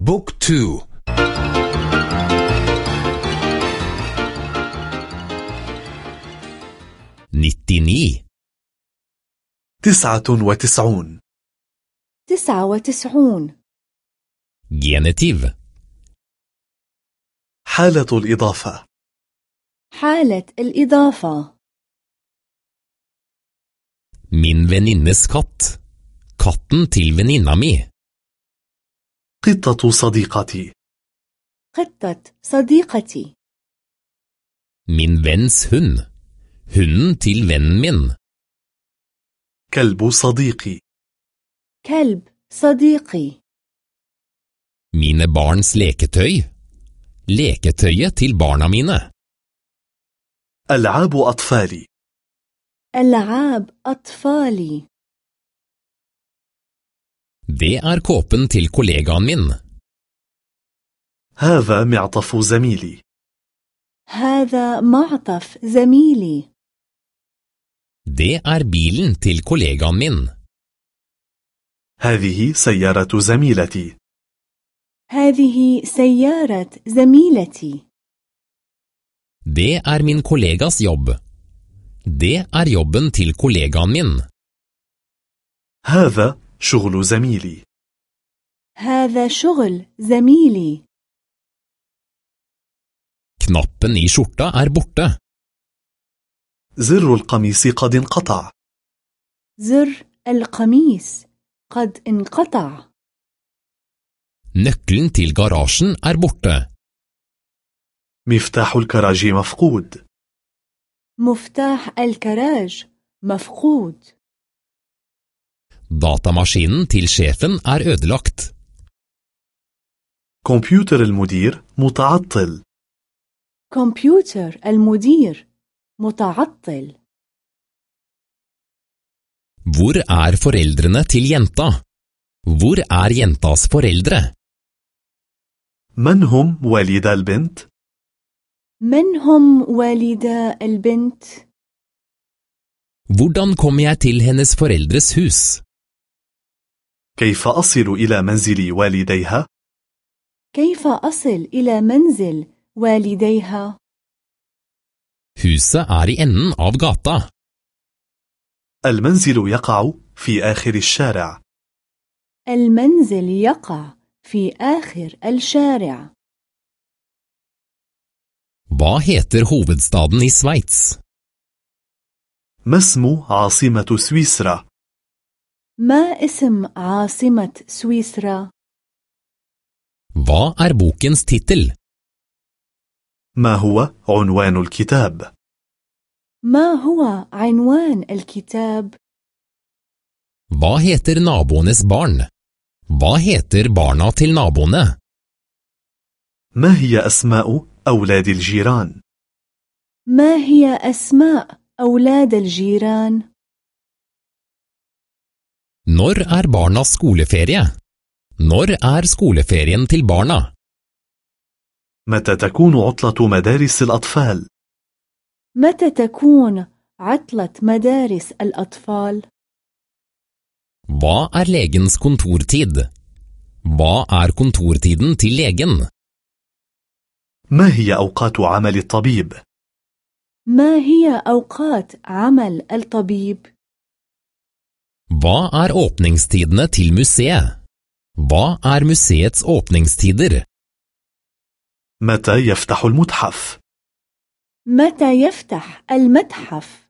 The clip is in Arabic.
Bok to. Nittini. تسعة وتسعون. تسعة وتسعون. Genitiv حالة الإضافة. حالة الإضافة. Min venninnes katt. Katten til venninna mi. قطة صديقتي قطة صديقتي Min venns hund. Hunden til vennen min. كلب صديقي كلب صديقي Mine barns leketøy. Leketøyet til barna mine. ألعاب أطفالي ألعاب أطفالي Det er kåpen til kollegaen min. هذا معطف زميلي هذا معطف زميلي Det er bilen til kollegaen min. هذه سيارة زميلتي هذه سيارة زميلتي Det er min kollegas jobb. Det er jobben til kollegaen min. هذا شغل زميلي. هذا شغل زميلي. Knappen i skjorta er borte. زر القميص قد انقطع. زر القميص قد انقطع. Nøkkelen til garasjen er borte. مفتاح الكراج مفقود. مفتاح الكراج مفقود. Datamaskinen til sjefen er ødelagt. كمبيوتر المدير متعطل كمبيوتر المدير متعطل Hvor er foreldrene til jenta? Hvor er jentas foreldre? من هم والدا البنت؟ من هم والدا البنت؟ Hvordan kommer jeg til hennes foreldres hus? كيف أصل إلى منزل والديها؟ كيف أصل إلى منزل والديها؟ Huset er i enden av gata. المنزل يقع في آخر الشارع المنزل يقع في آخر الشارع Hva heter hovedstaden i Sveits? ما اسم عاصمة سويسرا؟ ما اسم عاصمة سويسرا؟ Hva er bokens tittel? ما هو عنوان الكتاب؟ ما هو عنوان الكتاب؟ Hva heter naboenes barn? Hva heter barna til naboene? ما هي أسماء أولاد الجيران؟ ما هي أسماء أولاد الجيران؟ Når er barnas skoleferie? Når er skoleferien til barna? متى تكون عطلة مدارس الأطفال؟ متى تكون عطلة مدارس الأطفال؟ با er legens kontortid? با er kontortiden til legen? ما هي أوقات عمل الطبيب؟ ما هي أوقات عمل الطبيب؟ Hva er åpningstidene til museet? Hva er museets åpningstider? متى يفتح المتحف؟ متى يفتح المتحف؟